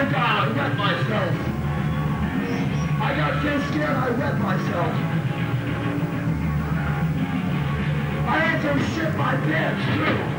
Oh God, I wet myself. I got so scared I wet myself. I had to shit my pants too.